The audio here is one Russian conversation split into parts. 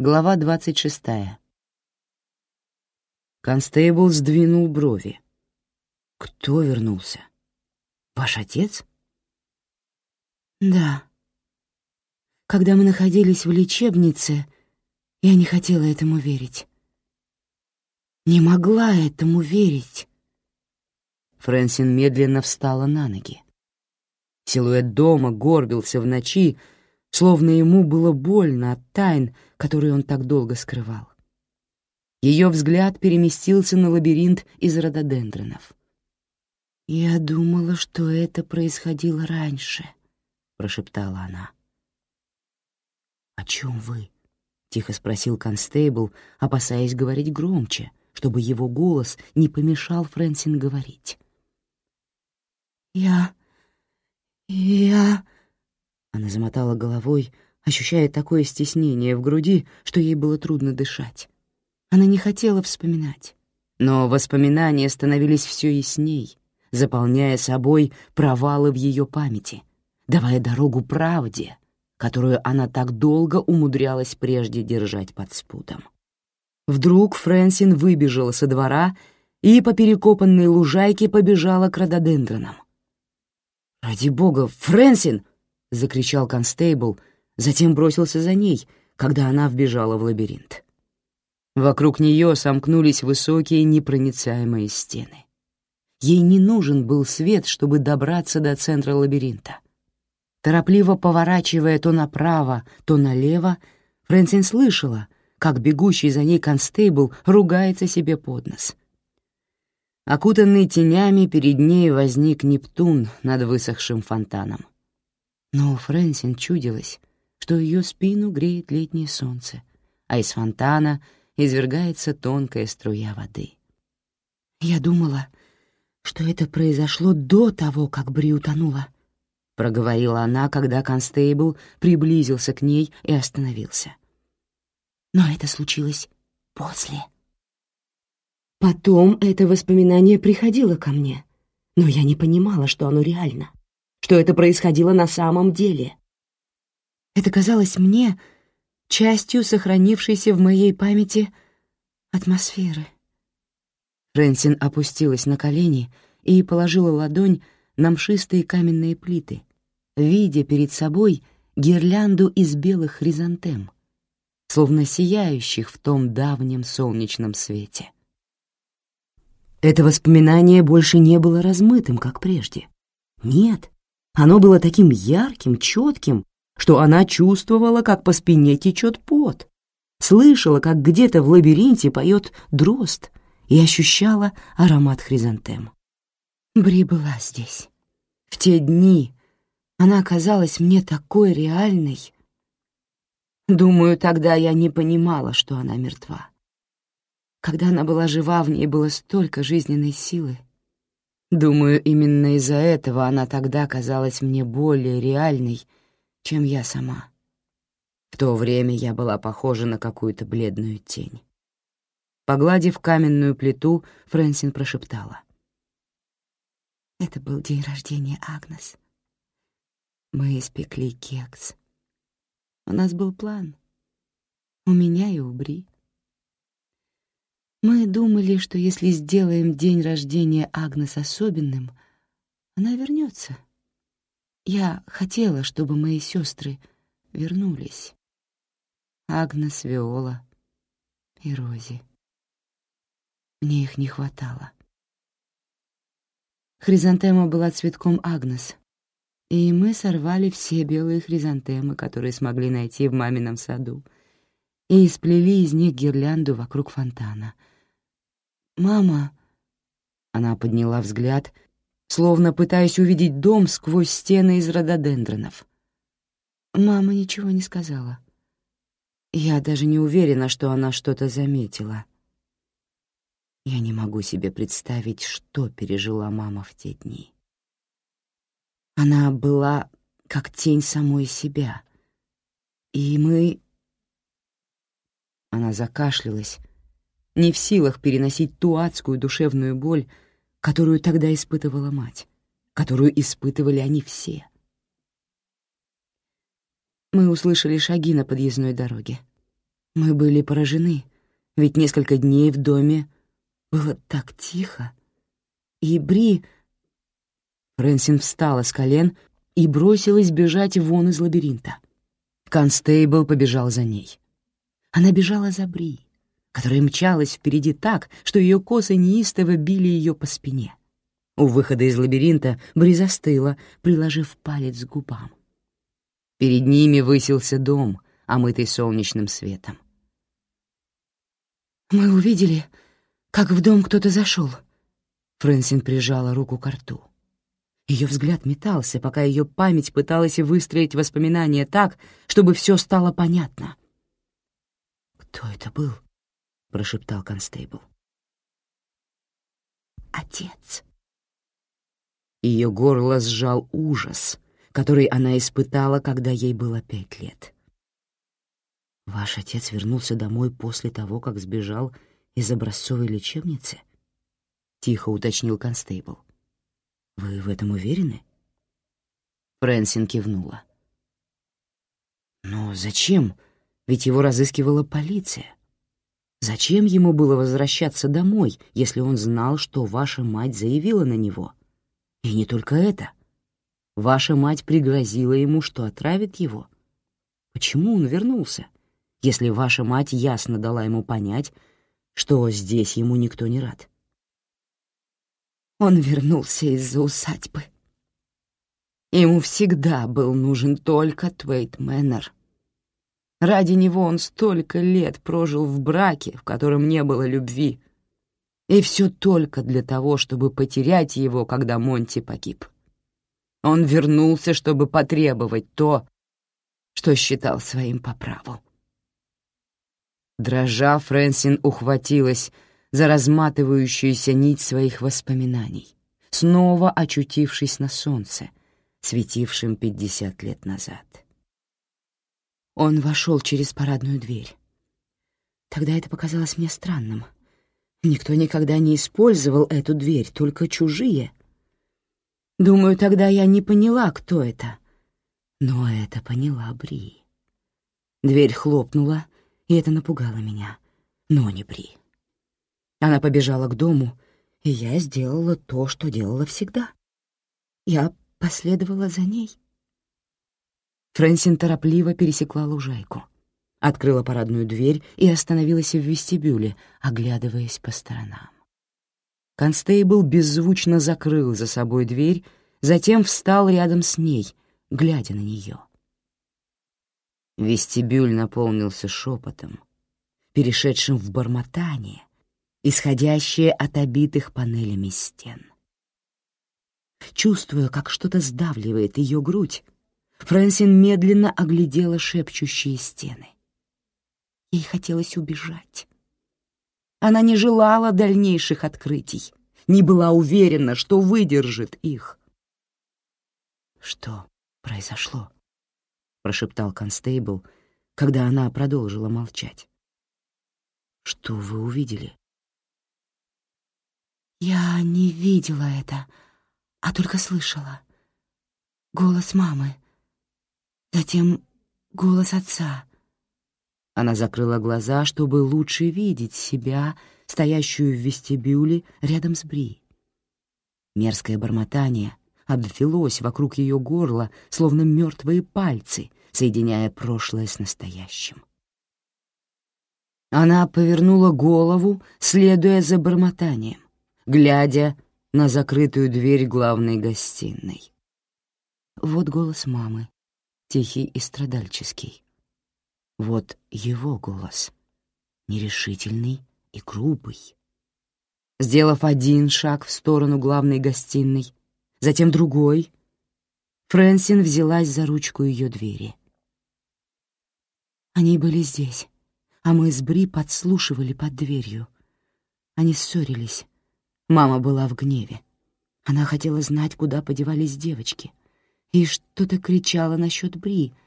Глава двадцать шестая. Констейбл сдвинул брови. «Кто вернулся? Ваш отец?» «Да. Когда мы находились в лечебнице, я не хотела этому верить. Не могла этому верить». Фрэнсин медленно встала на ноги. Силуэт дома горбился в ночи, словно ему было больно от тайн, которые он так долго скрывал. Ее взгляд переместился на лабиринт из рододендронов. «Я думала, что это происходило раньше», — прошептала она. «О чем вы?» — тихо спросил констейбл, опасаясь говорить громче, чтобы его голос не помешал Фрэнсин говорить. «Я... я...» Она замотала головой, ощущая такое стеснение в груди, что ей было трудно дышать. Она не хотела вспоминать. Но воспоминания становились все ясней, заполняя собой провалы в ее памяти, давая дорогу правде, которую она так долго умудрялась прежде держать под спутом. Вдруг Фрэнсин выбежала со двора и по перекопанной лужайке побежала к рододендронам. «Ради бога, Фрэнсин!» — закричал констейбл, затем бросился за ней, когда она вбежала в лабиринт. Вокруг нее сомкнулись высокие непроницаемые стены. Ей не нужен был свет, чтобы добраться до центра лабиринта. Торопливо поворачивая то направо, то налево, Фрэнсин слышала, как бегущий за ней констейбл ругается себе под нос. Окутанный тенями, перед ней возник Нептун над высохшим фонтаном. Но Фрэнсин чудилось, что ее спину греет летнее солнце, а из фонтана извергается тонкая струя воды. «Я думала, что это произошло до того, как Бри утонула», — проговорила она, когда констейбл приблизился к ней и остановился. «Но это случилось после». Потом это воспоминание приходило ко мне, но я не понимала, что оно реально что это происходило на самом деле. Это казалось мне частью сохранившейся в моей памяти атмосферы. Ренсин опустилась на колени и положила ладонь на мшистые каменные плиты, видя перед собой гирлянду из белых хризантем, словно сияющих в том давнем солнечном свете. Это воспоминание больше не было размытым, как прежде. Нет, оно было таким ярким, четким, что она чувствовала, как по спине течет пот, слышала, как где-то в лабиринте поет дрозд и ощущала аромат хризантем. Бри была здесь. В те дни она казалась мне такой реальной. Думаю, тогда я не понимала, что она мертва. Когда она была жива, в ней было столько жизненной силы, Думаю, именно из-за этого она тогда казалась мне более реальной, чем я сама. В то время я была похожа на какую-то бледную тень. Погладив каменную плиту, Фрэнсин прошептала. Это был день рождения Агнес. Мы испекли кекс. У нас был план. У меня и у Бри. Мы думали, что если сделаем день рождения Агнес особенным, она вернется. Я хотела, чтобы мои сестры вернулись. Агнес, Виола и Рози. Мне их не хватало. Хризантема была цветком Агнес, и мы сорвали все белые хризантемы, которые смогли найти в мамином саду, и сплели из них гирлянду вокруг фонтана — «Мама...» Она подняла взгляд, словно пытаясь увидеть дом сквозь стены из рододендронов. Мама ничего не сказала. Я даже не уверена, что она что-то заметила. Я не могу себе представить, что пережила мама в те дни. Она была как тень самой себя. И мы... Она закашлялась, не в силах переносить ту адскую душевную боль, которую тогда испытывала мать, которую испытывали они все. Мы услышали шаги на подъездной дороге. Мы были поражены, ведь несколько дней в доме было так тихо. И Бри... Фрэнсин встала с колен и бросилась бежать вон из лабиринта. Констейбл побежал за ней. Она бежала за Бри, которая мчалась впереди так, что ее косы неистово били ее по спине. У выхода из лабиринта Бри застыла, приложив палец к губам. Перед ними высился дом, омытый солнечным светом. «Мы увидели, как в дом кто-то зашел. Фрэнсин прижала руку к рту. Ее взгляд метался, пока ее память пыталась выстроить воспоминания так, чтобы все стало понятно. «Кто это был?» — прошептал констейбл. «Отец». Ее горло сжал ужас, который она испытала, когда ей было пять лет. «Ваш отец вернулся домой после того, как сбежал из образцовой лечебницы?» — тихо уточнил констейбл. «Вы в этом уверены?» Фрэнсин кивнула. «Но зачем? Ведь его разыскивала полиция. Зачем ему было возвращаться домой, если он знал, что ваша мать заявила на него?» И не только это. Ваша мать пригрозила ему, что отравит его. Почему он вернулся, если ваша мать ясно дала ему понять, что здесь ему никто не рад? Он вернулся из-за усадьбы. Ему всегда был нужен только Твейт Мэннер. Ради него он столько лет прожил в браке, в котором не было любви, и все только для того, чтобы потерять его, когда Монти погиб. Он вернулся, чтобы потребовать то, что считал своим по праву. Дрожа, Фрэнсин ухватилась за разматывающуюся нить своих воспоминаний, снова очутившись на солнце, светившем пятьдесят лет назад. Он вошел через парадную дверь. Тогда это показалось мне странным — Никто никогда не использовал эту дверь, только чужие. Думаю, тогда я не поняла, кто это. Но это поняла Бри. Дверь хлопнула, и это напугало меня. Но не Бри. Она побежала к дому, и я сделала то, что делала всегда. Я последовала за ней. Фрэнсин торопливо пересекла лужайку открыла парадную дверь и остановилась в вестибюле, оглядываясь по сторонам. Констейбл беззвучно закрыл за собой дверь, затем встал рядом с ней, глядя на нее. Вестибюль наполнился шепотом, перешедшим в бормотание, исходящее от обитых панелями стен. Чувствуя, как что-то сдавливает ее грудь, Фрэнсин медленно оглядела шепчущие стены. Ей хотелось убежать. Она не желала дальнейших открытий, не была уверена, что выдержит их. «Что произошло?» — прошептал констейбл, когда она продолжила молчать. «Что вы увидели?» «Я не видела это, а только слышала. Голос мамы, затем голос отца, она закрыла глаза, чтобы лучше видеть себя, стоящую в вестибюле рядом с Бри. Мерзкое бормотание обвелось вокруг ее горла, словно мертвые пальцы, соединяя прошлое с настоящим. Она повернула голову, следуя за бормотанием, глядя на закрытую дверь главной гостиной. Вот голос мамы, тихий и страдальческий. Вот его голос, нерешительный и грубый. Сделав один шаг в сторону главной гостиной, затем другой, Фрэнсин взялась за ручку ее двери. Они были здесь, а мы с Бри подслушивали под дверью. Они ссорились. Мама была в гневе. Она хотела знать, куда подевались девочки, и что-то кричала насчет Бри —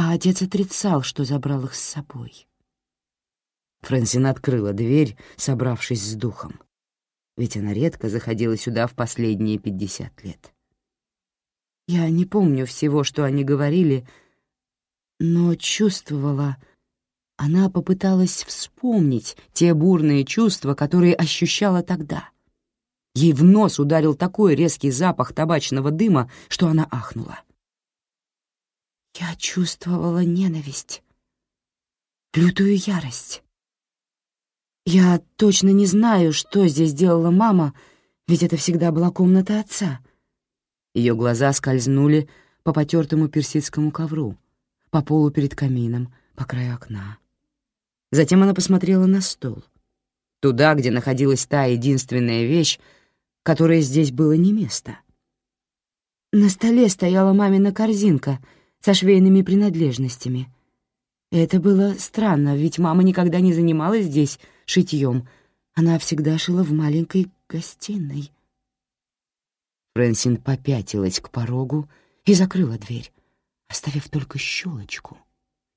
а отец отрицал, что забрал их с собой. Фрэнсин открыла дверь, собравшись с духом, ведь она редко заходила сюда в последние пятьдесят лет. Я не помню всего, что они говорили, но чувствовала, она попыталась вспомнить те бурные чувства, которые ощущала тогда. Ей в нос ударил такой резкий запах табачного дыма, что она ахнула. Я чувствовала ненависть, лютую ярость. Я точно не знаю, что здесь делала мама, ведь это всегда была комната отца. Ее глаза скользнули по потертому персидскому ковру, по полу перед камином, по краю окна. Затем она посмотрела на стол, туда, где находилась та единственная вещь, которой здесь было не место. На столе стояла мамина корзинка со швейными принадлежностями. Это было странно, ведь мама никогда не занималась здесь шитьем. Она всегда шила в маленькой гостиной. Фрэнсин попятилась к порогу и закрыла дверь, оставив только щелочку —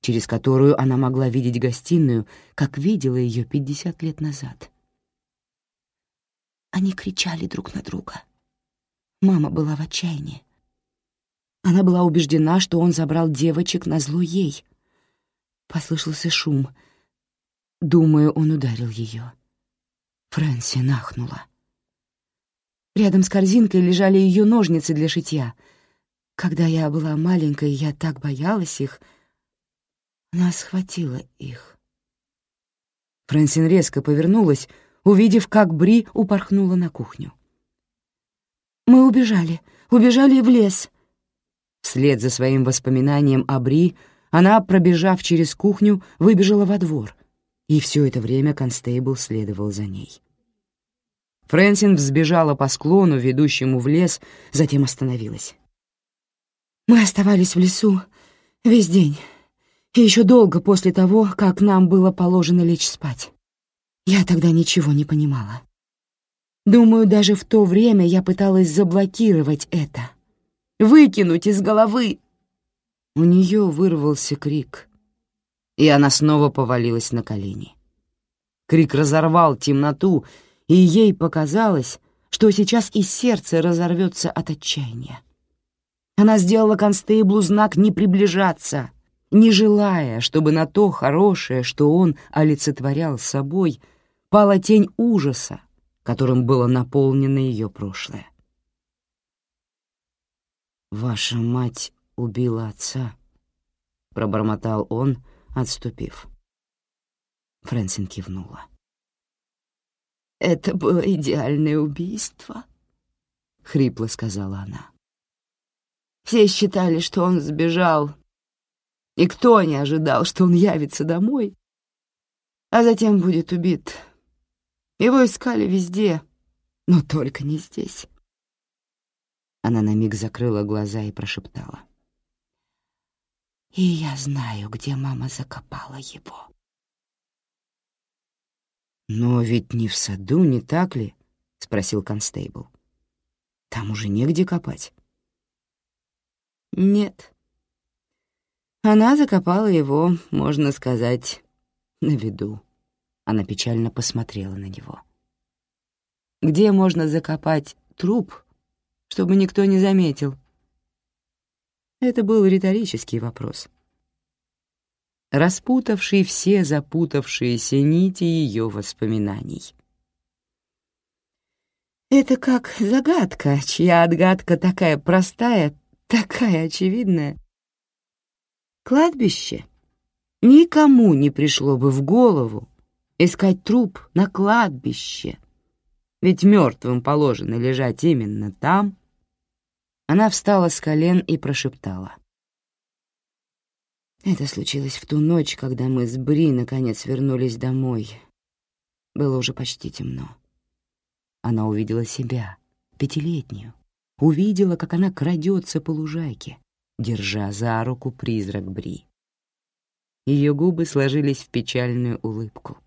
через которую она могла видеть гостиную, как видела ее пятьдесят лет назад. Они кричали друг на друга. Мама была в отчаянии. Она была убеждена, что он забрал девочек на зло ей. Послышался шум. Думаю, он ударил ее. Фрэнси нахнула. Рядом с корзинкой лежали ее ножницы для шитья. Когда я была маленькой, я так боялась их — она схватила их. Фрэнсин резко повернулась, увидев, как Бри упорхнула на кухню. «Мы убежали, убежали в лес». Вслед за своим воспоминанием о Бри она, пробежав через кухню, выбежала во двор, и все это время констейбл следовал за ней. Фрэнсин взбежала по склону, ведущему в лес, затем остановилась. «Мы оставались в лесу весь день. И еще долго после того, как нам было положено лечь спать. Я тогда ничего не понимала. Думаю, даже в то время я пыталась заблокировать это. Выкинуть из головы. У нее вырвался крик, и она снова повалилась на колени. Крик разорвал темноту, и ей показалось, что сейчас и сердце разорвется от отчаяния. Она сделала констейблу знак «не приближаться», не желая, чтобы на то хорошее, что он олицетворял собой, пала тень ужаса, которым было наполнено ее прошлое. «Ваша мать убила отца», — пробормотал он, отступив. Фрэнсин кивнула. «Это было идеальное убийство», — хрипло сказала она. «Все считали, что он сбежал, Никто не ожидал, что он явится домой, а затем будет убит. Его искали везде, но только не здесь. Она на миг закрыла глаза и прошептала. «И я знаю, где мама закопала его». «Но ведь не в саду, не так ли?» — спросил констейбл. «Там уже негде копать». «Нет», она закопала его, можно сказать, на виду. Она печально посмотрела на него. «Где можно закопать труп, чтобы никто не заметил?» Это был риторический вопрос, распутавший все запутавшиеся нити ее воспоминаний. «Это как загадка, чья отгадка такая простая, такая очевидная, Кладбище. Никому не пришло бы в голову искать труп на кладбище, ведь мертвым положено лежать именно там. Она встала с колен и прошептала. Это случилось в ту ночь, когда мы с Бри наконец вернулись домой. Было уже почти темно. Она увидела себя, пятилетнюю, увидела, как она крадется по лужайке, держа за руку призрак Бри. Ее губы сложились в печальную улыбку.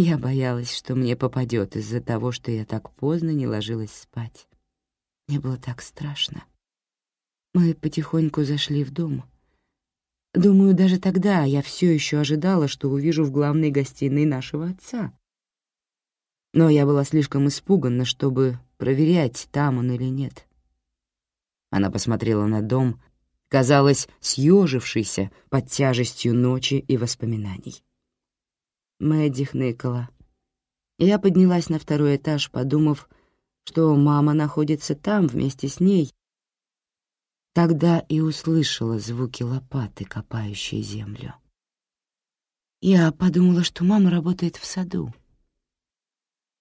Я боялась, что мне попадет из-за того, что я так поздно не ложилась спать. Мне было так страшно. Мы потихоньку зашли в дом. Думаю, даже тогда я все еще ожидала, что увижу в главной гостиной нашего отца. Но я была слишком испугана, чтобы проверять, там он или нет. Она посмотрела на дом, казалось, съежившейся под тяжестью ночи и воспоминаний. Мэдди хныкала. Я поднялась на второй этаж, подумав, что мама находится там вместе с ней. Тогда и услышала звуки лопаты, копающей землю. Я подумала, что мама работает в саду.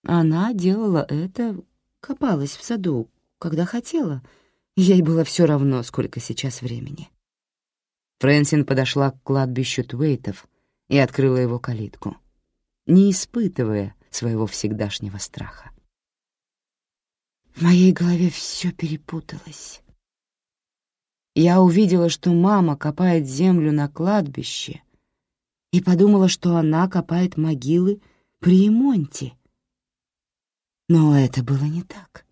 Она делала это, копалась в саду, когда хотела. Ей было все равно, сколько сейчас времени. Фрэнсин подошла к кладбищу Твейтов и открыла его калитку, не испытывая своего всегдашнего страха. В моей голове все перепуталось. Я увидела, что мама копает землю на кладбище, и подумала, что она копает могилы при ремонте. Но это было не так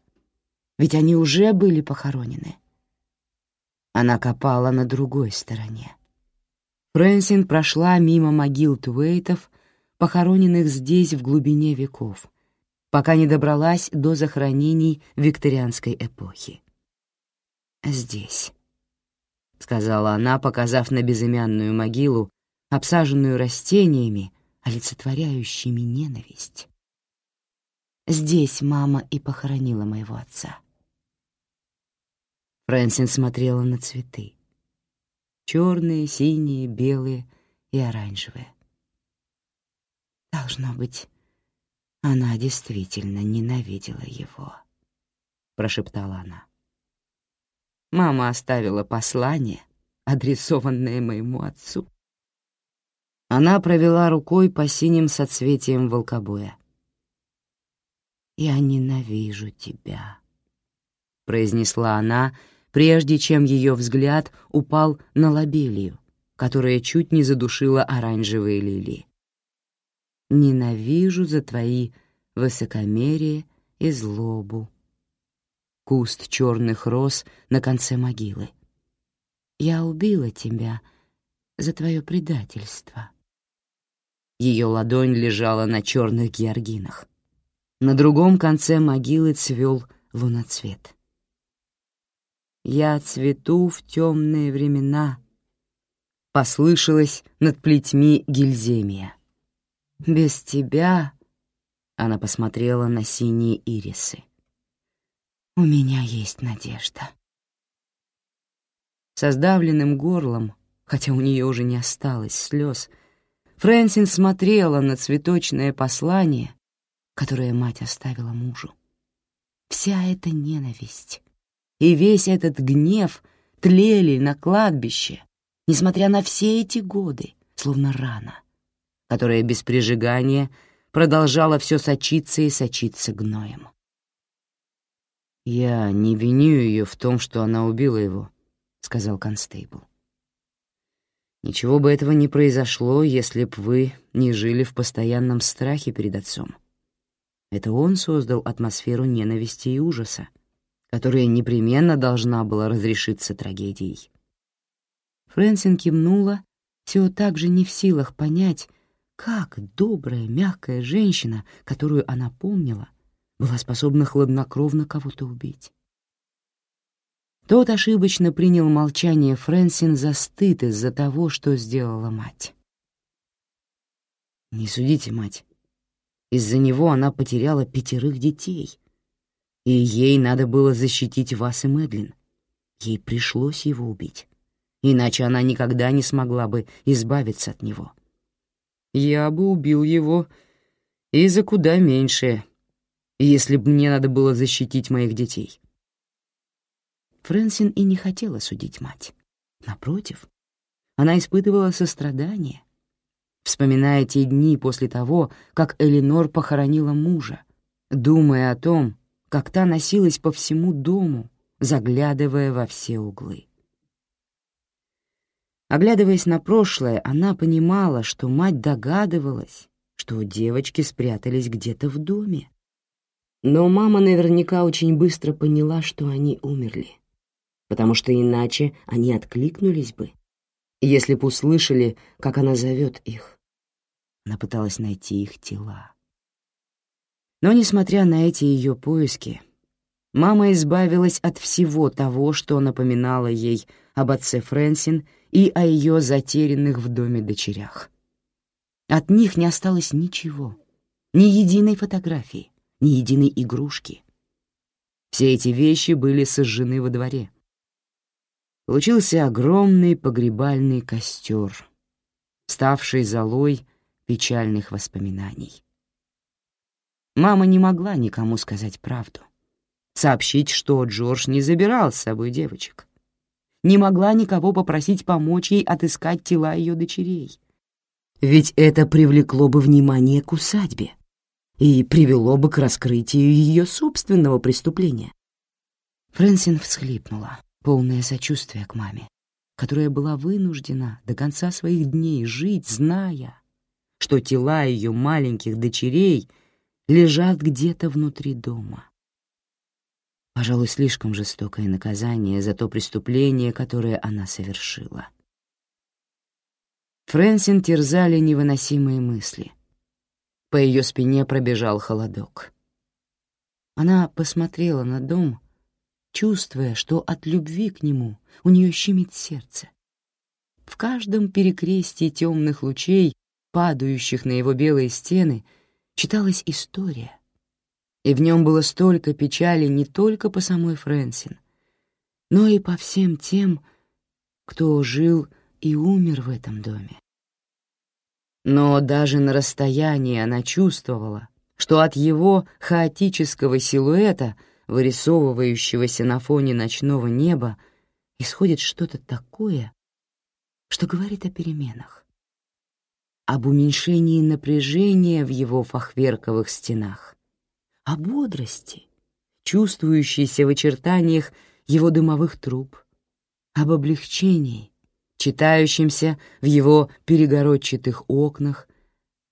ведь они уже были похоронены. Она копала на другой стороне. Фрэнсин прошла мимо могил Туэйтов, похороненных здесь в глубине веков, пока не добралась до захоронений викторианской эпохи. «Здесь», — сказала она, показав на безымянную могилу, обсаженную растениями, олицетворяющими ненависть. Здесь мама и похоронила моего отца. Фрэнсин смотрела на цветы. Черные, синие, белые и оранжевые. Должно быть, она действительно ненавидела его, прошептала она. Мама оставила послание, адресованное моему отцу. Она провела рукой по синим соцветиям волкобоя. «Я ненавижу тебя», — произнесла она, — прежде чем ее взгляд упал на лобелию, которая чуть не задушила оранжевые лилии. «Ненавижу за твои высокомерие и злобу». Куст черных роз на конце могилы. «Я убила тебя за твое предательство». Ее ладонь лежала на черных георгинах. На другом конце могилы цвел луноцвет. «Я цвету в темные времена», — послышалось над плетьми Гильземия. «Без тебя...» — она посмотрела на синие ирисы. «У меня есть надежда». Со сдавленным горлом, хотя у нее уже не осталось слез, Фрэнсин смотрела на цветочное послание, которое мать оставила мужу. Вся эта ненависть, и весь этот гнев тлели на кладбище, несмотря на все эти годы, словно рана, которая без прижигания продолжала все сочиться и сочиться гноем. «Я не виню ее в том, что она убила его», — сказал констейбл. «Ничего бы этого не произошло, если б вы не жили в постоянном страхе перед отцом. Это он создал атмосферу ненависти и ужаса, которая непременно должна была разрешиться трагедией. Фрэнсин кивнула, все так же не в силах понять, как добрая, мягкая женщина, которую она помнила, была способна хладнокровно кого-то убить. Тот ошибочно принял молчание Фрэнсин за стыд из-за того, что сделала мать. «Не судите, мать. Из-за него она потеряла пятерых детей, и ей надо было защитить вас и Мэдлин. Ей пришлось его убить, иначе она никогда не смогла бы избавиться от него. Я бы убил его и за куда меньшее, если бы мне надо было защитить моих детей. Фрэнсин и не хотела судить мать. Напротив, она испытывала сострадание, вспоминая те дни после того, как Элинор похоронила мужа, думая о том, как та носилась по всему дому, заглядывая во все углы. Оглядываясь на прошлое, она понимала, что мать догадывалась, что девочки спрятались где-то в доме. Но мама наверняка очень быстро поняла, что они умерли, потому что иначе они откликнулись бы, если б услышали, как она зовет их. Она пыталась найти их тела. Но, несмотря на эти ее поиски, мама избавилась от всего того, что напоминало ей об отце Фрэнсин и о ее затерянных в доме дочерях. От них не осталось ничего, ни единой фотографии, ни единой игрушки. Все эти вещи были сожжены во дворе. Получился огромный погребальный костер, ставший золой печальных воспоминаний. Мама не могла никому сказать правду, сообщить, что Джордж не забирал с собой девочек. Не могла никого попросить помочь ей отыскать тела ее дочерей. Ведь это привлекло бы внимание к усадьбе и привело бы к раскрытию ее собственного преступления. Фрэнсин всхлипнула, полное сочувствие к маме, которая была вынуждена до конца своих дней жить, зная, что тела ее маленьких дочерей лежат где-то внутри дома. Пожалуй, слишком жестокое наказание за то преступление, которое она совершила. Фрэнсин терзали невыносимые мысли. По ее спине пробежал холодок. Она посмотрела на дом, чувствуя, что от любви к нему у нее щемит сердце. В каждом перекрестии темных лучей, падающих на его белые стены, читалась история. И в нем было столько печали не только по самой Фрэнсин, но и по всем тем, кто жил и умер в этом доме. Но даже на расстоянии она чувствовала, что от его хаотического силуэта, вырисовывающегося на фоне ночного неба, исходит что-то такое, что говорит о переменах, об уменьшении напряжения в его фахверковых стенах, о бодрости, чувствующейся в очертаниях его дымовых труб, об облегчении, читающимся в его перегородчатых окнах,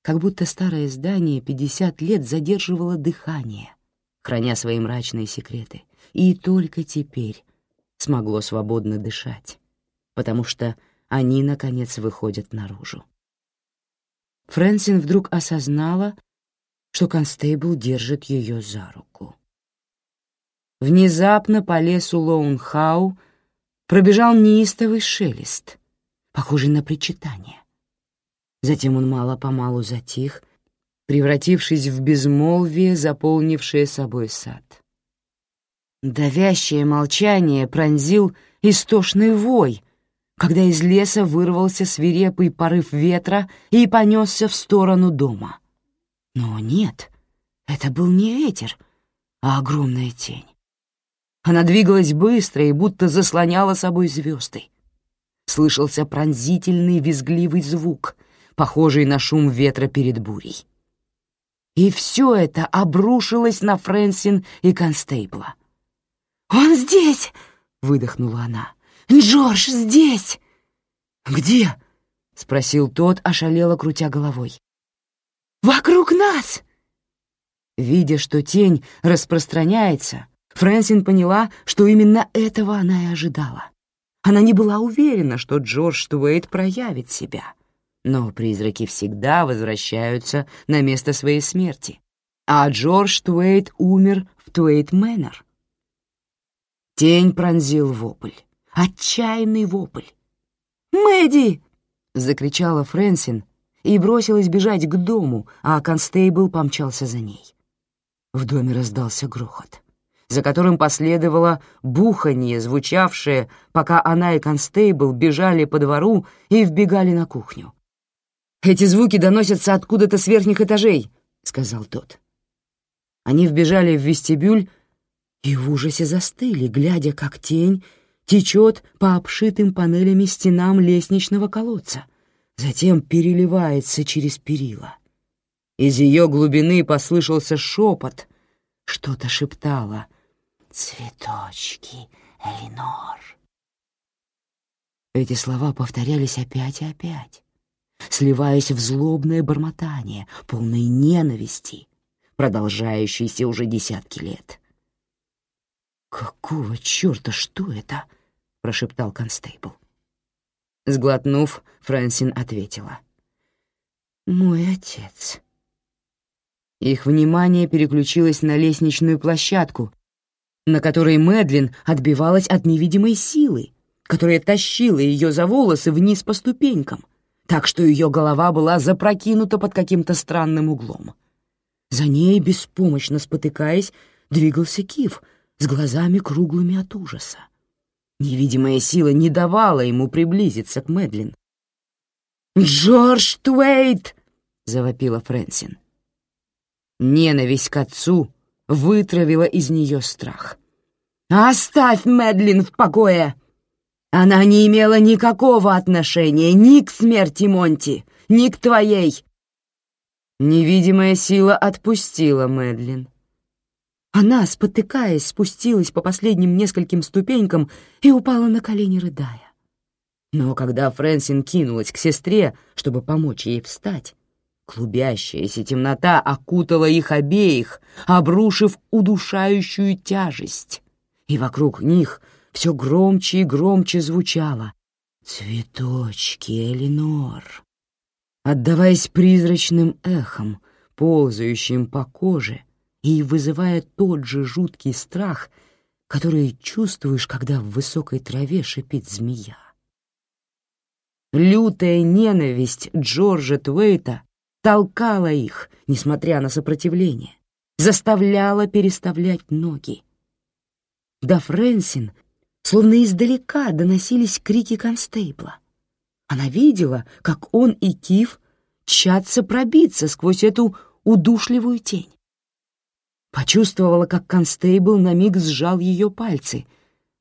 как будто старое здание 50 лет задерживало дыхание, храня свои мрачные секреты, и только теперь смогло свободно дышать, потому что они, наконец, выходят наружу. Фрэнсин вдруг осознала, что констейбл держит ее за руку. Внезапно по лесу Лоунхау пробежал неистовый шелест, похожий на причитание. Затем он мало-помалу затих, превратившись в безмолвие, заполнившее собой сад. Давящее молчание пронзил истошный вой, когда из леса вырвался свирепый порыв ветра и понесся в сторону дома. Но нет, это был не ветер, а огромная тень. Она двигалась быстро и будто заслоняла собой звезды. Слышался пронзительный визгливый звук, похожий на шум ветра перед бурей. И все это обрушилось на Фрэнсин и Констейбла. «Он здесь!» — выдохнула она. «Джордж здесь!» «Где?» — спросил тот, ошалело крутя головой. «Вокруг нас!» Видя, что тень распространяется, Фрэнсин поняла, что именно этого она и ожидала. Она не была уверена, что Джордж Туэйт проявит себя. Но призраки всегда возвращаются на место своей смерти. А Джордж Туэйт умер в Туэйт-Мэннер. Тень пронзил вопль. Отчаянный вопль. «Мэдди!» — закричала Фрэнсин и бросилась бежать к дому, а констейбл помчался за ней. В доме раздался грохот за которым последовало буханье, звучавшее, пока она и констейбл бежали по двору и вбегали на кухню. «Эти звуки доносятся откуда-то с верхних этажей», — сказал тот. Они вбежали в вестибюль и в ужасе застыли, глядя, как тень течет по обшитым панелями стенам лестничного колодца, затем переливается через перила. Из ее глубины послышался шепот, что-то шептало, цветочки, Элинор. Эти слова повторялись опять и опять, сливаясь в злобное бормотание, полное ненависти, продолжающееся уже десятки лет. «Какого черта, что это?» — прошептал констейбл. Сглотнув, Фрэнсин ответила. «Мой отец». Их внимание переключилось на лестничную площадку, на которой Мэдлин отбивалась от невидимой силы, которая тащила ее за волосы вниз по ступенькам, так что ее голова была запрокинута под каким-то странным углом. За ней, беспомощно спотыкаясь, двигался Киф с глазами круглыми от ужаса. Невидимая сила не давала ему приблизиться к Мэдлин. «Джордж Туэйт!» — завопила Фрэнсин. Ненависть к отцу вытравила из нее страх. «Оставь Мэдлин в покое!» Она не имела никакого отношения ни к смерти Монти, ни к твоей. Невидимая сила отпустила Мэдлин. Она, спотыкаясь, спустилась по последним нескольким ступенькам и упала на колени, рыдая. Но когда Фрэнсин кинулась к сестре, чтобы помочь ей встать, клубящаяся темнота окутала их обеих, обрушив удушающую тяжесть, и вокруг них все громче и громче звучало. «Цветочки, Элинор», отдаваясь призрачным эхом, ползающим по коже — и вызывая тот же жуткий страх, который чувствуешь, когда в высокой траве шипит змея. Лютая ненависть Джорджа Туэйта толкала их, несмотря на сопротивление, заставляла переставлять ноги. До Фрэнсин словно издалека доносились крики констейбла. Она видела, как он и Кив тщатся пробиться сквозь эту удушливую тень. Почувствовала, как констейбл на миг сжал ее пальцы.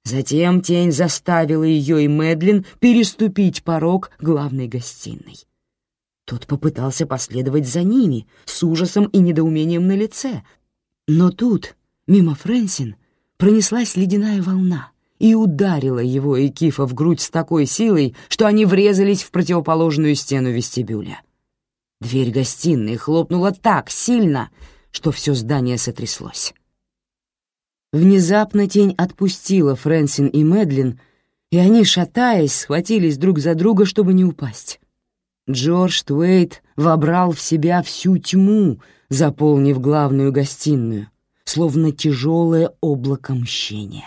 Затем тень заставила ее и Мэдлин переступить порог главной гостиной. Тот попытался последовать за ними, с ужасом и недоумением на лице. Но тут, мимо Фрэнсин, пронеслась ледяная волна и ударила его и Кифа в грудь с такой силой, что они врезались в противоположную стену вестибюля. Дверь гостиной хлопнула так сильно, что все здание сотряслось. Внезапно тень отпустила Фрэнсин и Мэдлин, и они, шатаясь, схватились друг за друга, чтобы не упасть. Джордж Туэйт вобрал в себя всю тьму, заполнив главную гостиную, словно тяжелое облако мщения.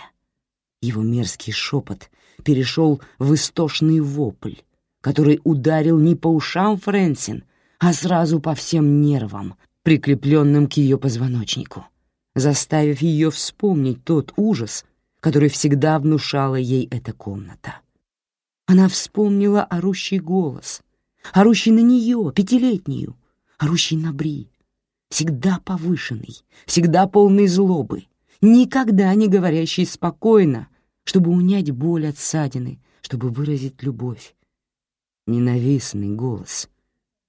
Его мерзкий шепот перешел в истошный вопль, который ударил не по ушам Фрэнсин, а сразу по всем нервам, прикрепленным к ее позвоночнику, заставив ее вспомнить тот ужас, который всегда внушала ей эта комната. Она вспомнила орущий голос, орущий на нее, пятилетнюю, орущий на Бри, всегда повышенный, всегда полный злобы, никогда не говорящий спокойно, чтобы унять боль от ссадины, чтобы выразить любовь. Ненавистный голос,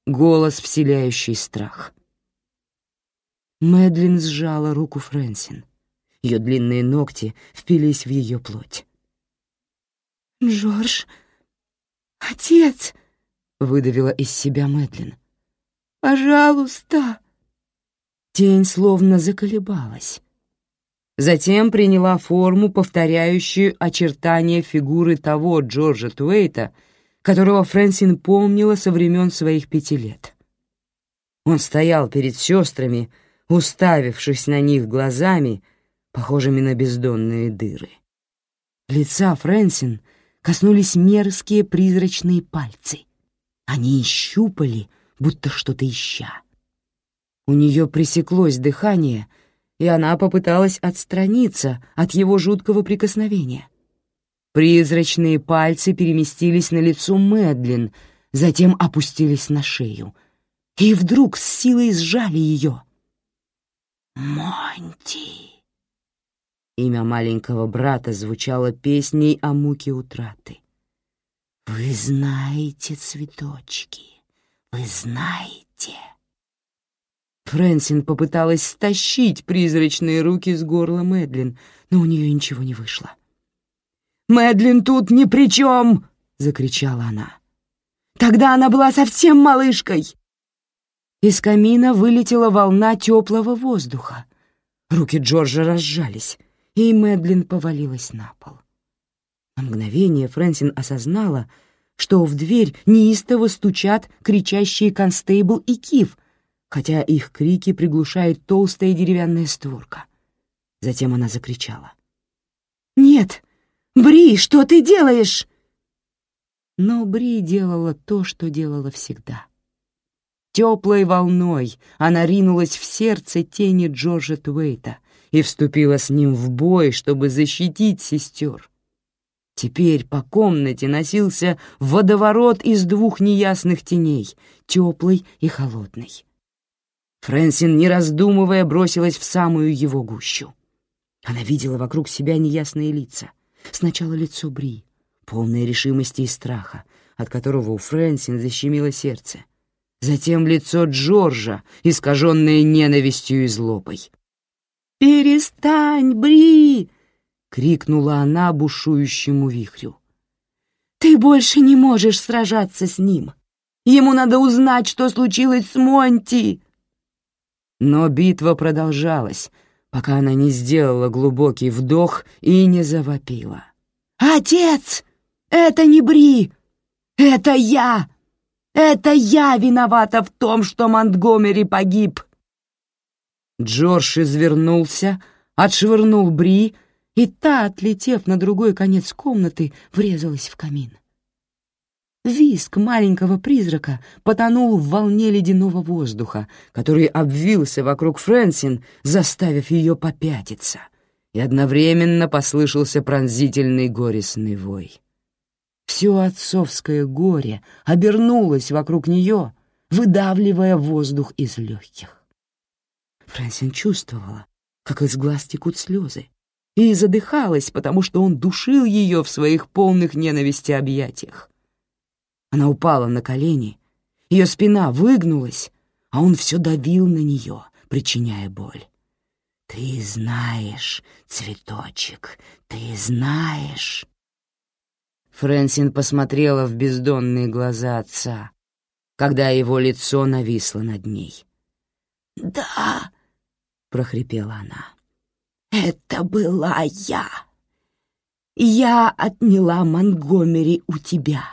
голос, вселяющий страх. Мэдлин сжала руку Фрэнсин. Ее длинные ногти впились в ее плоть. «Джордж! Отец!» — выдавила из себя Мэдлин. «Пожалуйста!» Тень словно заколебалась. Затем приняла форму, повторяющую очертания фигуры того Джорджа Туэйта, которого Фрэнсин помнила со времен своих пяти лет. Он стоял перед сестрами, уставившись на них глазами, похожими на бездонные дыры. Лица Фрэнсин коснулись мерзкие призрачные пальцы. Они щупали, будто что-то ища. У нее пресеклось дыхание, и она попыталась отстраниться от его жуткого прикосновения. Призрачные пальцы переместились на лицо Мэдлин, затем опустились на шею, и вдруг с силой сжали ее — «Монти!» Имя маленького брата звучало песней о муке утраты. «Вы знаете цветочки, вы знаете!» Фрэнсин попыталась стащить призрачные руки с горла Мэдлин, но у нее ничего не вышло. «Мэдлин тут ни при чем!» — закричала она. «Тогда она была совсем малышкой!» Из камина вылетела волна теплого воздуха. Руки Джорджа разжались, и Мэдлин повалилась на пол. На мгновение Фрэнсин осознала, что в дверь неистово стучат кричащие констейбл и Кив, хотя их крики приглушает толстая деревянная створка. Затем она закричала. «Нет! Бри, что ты делаешь?» Но Бри делала то, что делала всегда. Теплой волной она ринулась в сердце тени Джорджа Туэйта и вступила с ним в бой, чтобы защитить сестер. Теперь по комнате носился водоворот из двух неясных теней, теплый и холодный. Фрэнсин, не раздумывая, бросилась в самую его гущу. Она видела вокруг себя неясные лица. Сначала лицо Бри, полное решимости и страха, от которого у Фрэнсин защемило сердце. Затем лицо Джорджа, искаженное ненавистью и злобой. «Перестань, Бри!» — крикнула она бушующему вихрю. «Ты больше не можешь сражаться с ним. Ему надо узнать, что случилось с Монти!» Но битва продолжалась, пока она не сделала глубокий вдох и не завопила. «Отец! Это не Бри! Это я! Это я виновата в том, что Монтгомери погиб!» Джордж извернулся, отшвырнул Бри, и та, отлетев на другой конец комнаты, врезалась в камин. Виск маленького призрака потонул в волне ледяного воздуха, который обвился вокруг Фрэнсин, заставив ее попятиться, и одновременно послышался пронзительный горестный вой. Все отцовское горе обернулось вокруг нее, выдавливая воздух из легких. Фрэнсин чувствовала, как из глаз текут слезы, и задыхалась, потому что он душил ее в своих полных ненависти объятиях. Она упала на колени, ее спина выгнулась, а он все давил на нее, причиняя боль. «Ты знаешь, цветочек, ты знаешь». Фрэнсин посмотрела в бездонные глаза отца, когда его лицо нависло над ней. «Да», — прохрипела она, — «это была я. Я отняла Монгомери у тебя,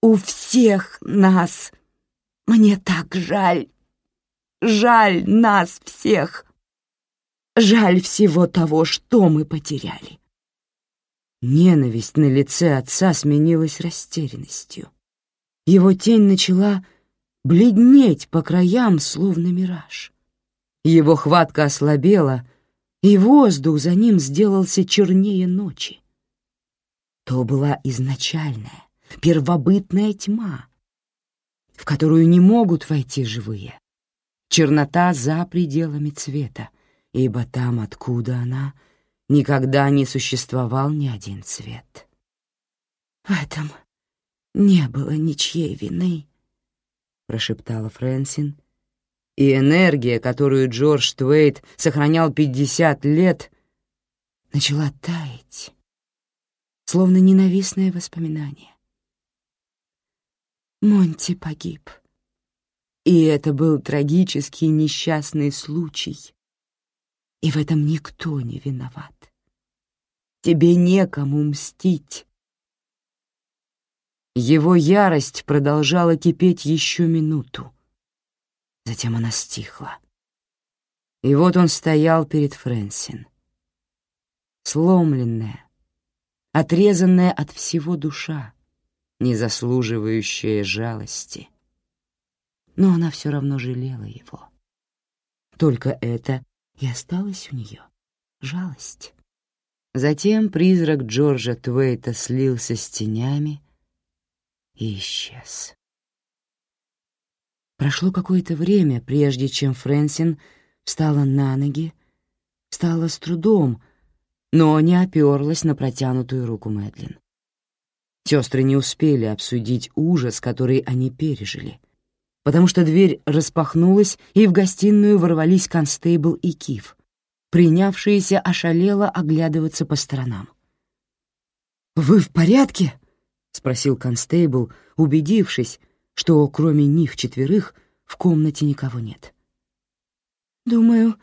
у всех нас. Мне так жаль, жаль нас всех, жаль всего того, что мы потеряли». Ненависть на лице отца сменилась растерянностью. Его тень начала бледнеть по краям, словно мираж. Его хватка ослабела, и воздух за ним сделался чернее ночи. То была изначальная, первобытная тьма, в которую не могут войти живые. Чернота за пределами цвета, ибо там, откуда она, никогда не существовал ни один цвет. В этом не было ничьей вины, прошептала Фрэнсин, и энергия, которую Джордж Твейт сохранял пятьдесят лет, начала таять, словно ненавистное воспоминание. Монти погиб. И это был трагический несчастный случай. И в этом никто не виноват. Тебе некому мстить. Его ярость продолжала кипеть еще минуту. Затем она стихла. И вот он стоял перед Фрэнсин. Сломленная, отрезанная от всего душа, не заслуживающая жалости. Но она все равно жалела его. Только это и осталось у нее — жалость. Затем призрак Джорджа Твейта слился с тенями, и исчез. Прошло какое-то время, прежде чем Фрэнсин встала на ноги, встала с трудом, но не оперлась на протянутую руку Мэдлин. Сестры не успели обсудить ужас, который они пережили, потому что дверь распахнулась, и в гостиную ворвались констейбл и Киф, принявшиеся ошалело оглядываться по сторонам. «Вы в порядке?» — спросил констейбл, убедившись, что кроме них четверых в комнате никого нет. «Думаю,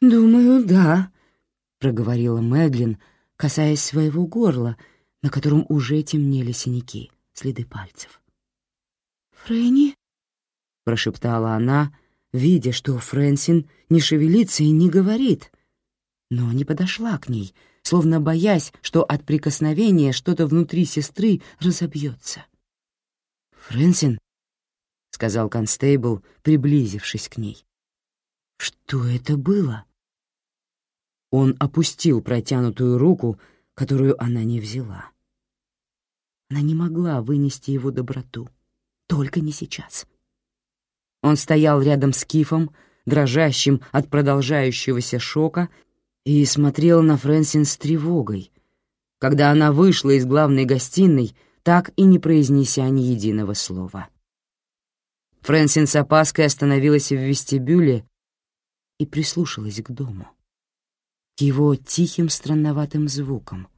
думаю, да», — проговорила Мэдлин, касаясь своего горла, на котором уже темнели синяки, следы пальцев. «Фрэнни?» — прошептала она, видя, что Фрэнсин не шевелится и не говорит, но не подошла к ней, словно боясь, что от прикосновения что-то внутри сестры разобьется. «Фрэнсин», — сказал констейбл, приблизившись к ней. «Что это было?» Он опустил протянутую руку, которую она не взяла. Она не могла вынести его доброту. Только не сейчас. Он стоял рядом с Кифом, дрожащим от продолжающегося шока, и смотрел на Фрэнсин с тревогой, когда она вышла из главной гостиной, так и не произнеся ни единого слова. Фрэнсин с опаской остановилась в вестибюле и прислушалась к дому, к его тихим странноватым звукам,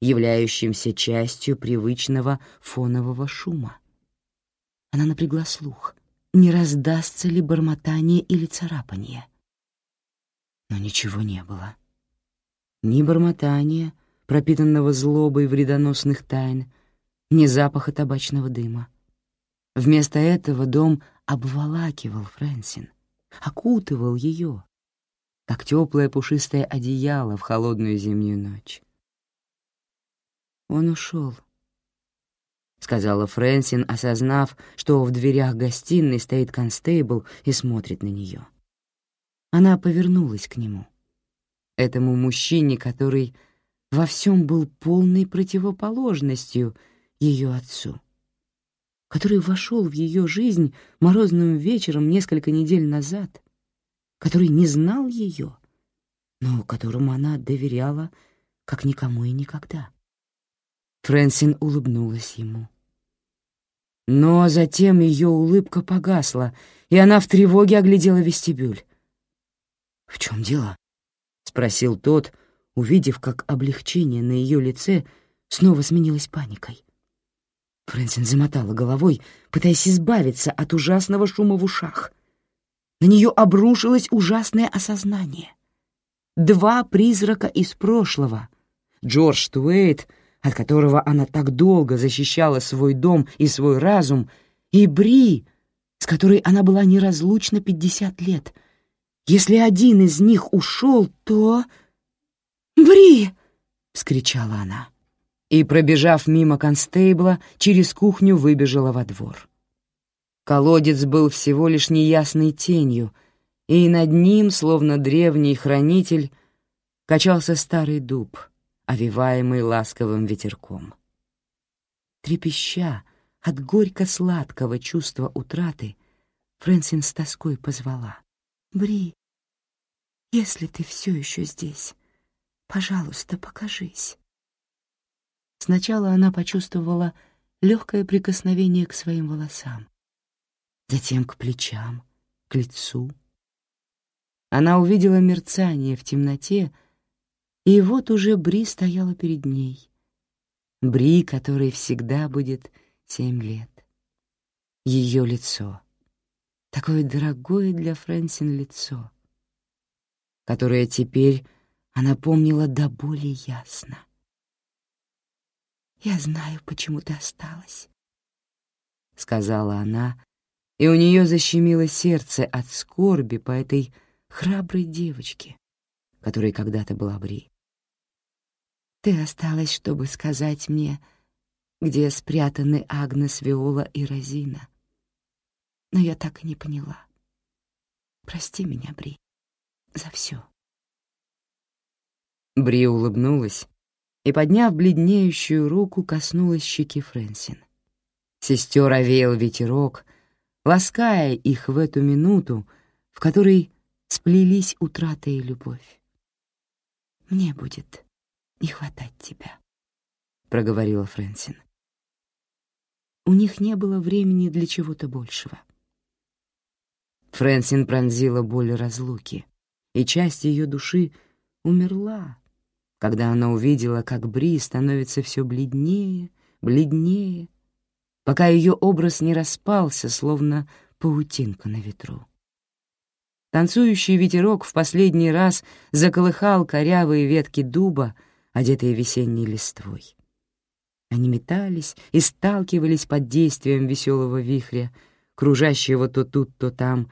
являющимся частью привычного фонового шума. Она напрягла слух, не раздастся ли бормотание или царапание. Но ничего не было. Ни бормотания, пропитанного злобой вредоносных тайн, ни запаха табачного дыма. Вместо этого дом обволакивал Фрэнсин, окутывал ее, как теплое пушистое одеяло в холодную зимнюю ночь. «Он ушел», — сказала Фрэнсин, осознав, что в дверях гостиной стоит констейбл и смотрит на нее. Она повернулась к нему, этому мужчине, который во всем был полной противоположностью ее отцу который вошел в ее жизнь морозным вечером несколько недель назад, который не знал ее, но которому она доверяла, как никому и никогда. Фрэнсин улыбнулась ему. Но затем ее улыбка погасла, и она в тревоге оглядела вестибюль. «В чем дело?» — спросил тот, увидев, как облегчение на ее лице снова сменилось паникой. Фрэнсин замотала головой, пытаясь избавиться от ужасного шума в ушах. На нее обрушилось ужасное осознание. Два призрака из прошлого. Джордж Туэйт, от которого она так долго защищала свой дом и свой разум, и Бри, с которой она была неразлучна пятьдесят лет. Если один из них ушел, то... «Бри!» — вскричала она и, пробежав мимо констейбла, через кухню выбежала во двор. Колодец был всего лишь неясной тенью, и над ним, словно древний хранитель, качался старый дуб, овиваемый ласковым ветерком. Трепеща от горько-сладкого чувства утраты, Фрэнсин с тоской позвала. «Бри, если ты все еще здесь, пожалуйста, покажись». Сначала она почувствовала легкое прикосновение к своим волосам, затем к плечам, к лицу. Она увидела мерцание в темноте, и вот уже Бри стояла перед ней. Бри, которой всегда будет семь лет. Ее лицо, такое дорогое для Фрэнсин лицо, которое теперь она помнила до боли ясно. «Я знаю, почему ты осталась», — сказала она, и у нее защемило сердце от скорби по этой храброй девочке, которой когда-то была Бри. «Ты осталась, чтобы сказать мне, где спрятаны Агнес, Виола и Розина. Но я так и не поняла. Прости меня, Бри, за все». Бри улыбнулась, и, подняв бледнеющую руку, коснулась щеки Фрэнсин. Сестер овеял ветерок, лаская их в эту минуту, в которой сплелись утрата и любовь. «Мне будет не хватать тебя», — проговорила Фрэнсин. У них не было времени для чего-то большего. Фрэнсин пронзила боль разлуки, и часть ее души умерла, когда она увидела, как Бри становится все бледнее, бледнее, пока ее образ не распался, словно паутинка на ветру. Танцующий ветерок в последний раз заколыхал корявые ветки дуба, одетые весенней листвой. Они метались и сталкивались под действием веселого вихря, кружащего то тут, то там,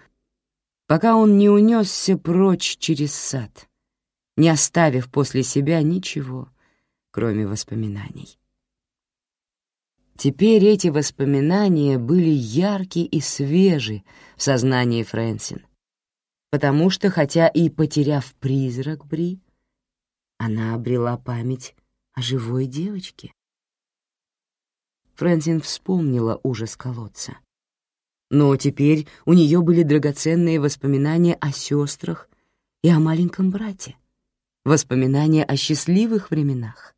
пока он не унесся прочь через сад — не оставив после себя ничего, кроме воспоминаний. Теперь эти воспоминания были ярки и свежи в сознании Фрэнсин, потому что, хотя и потеряв призрак Бри, она обрела память о живой девочке. Фрэнсин вспомнила ужас колодца. Но теперь у нее были драгоценные воспоминания о сестрах и о маленьком брате, воспоминания о счастливых временах.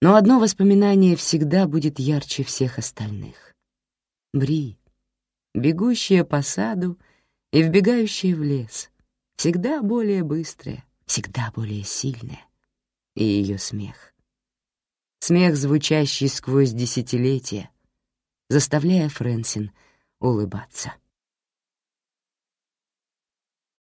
Но одно воспоминание всегда будет ярче всех остальных. Бри, бегущая по саду и вбегающая в лес, всегда более быстрая, всегда более сильная. И ее смех. Смех, звучащий сквозь десятилетия, заставляя Фрэнсин улыбаться.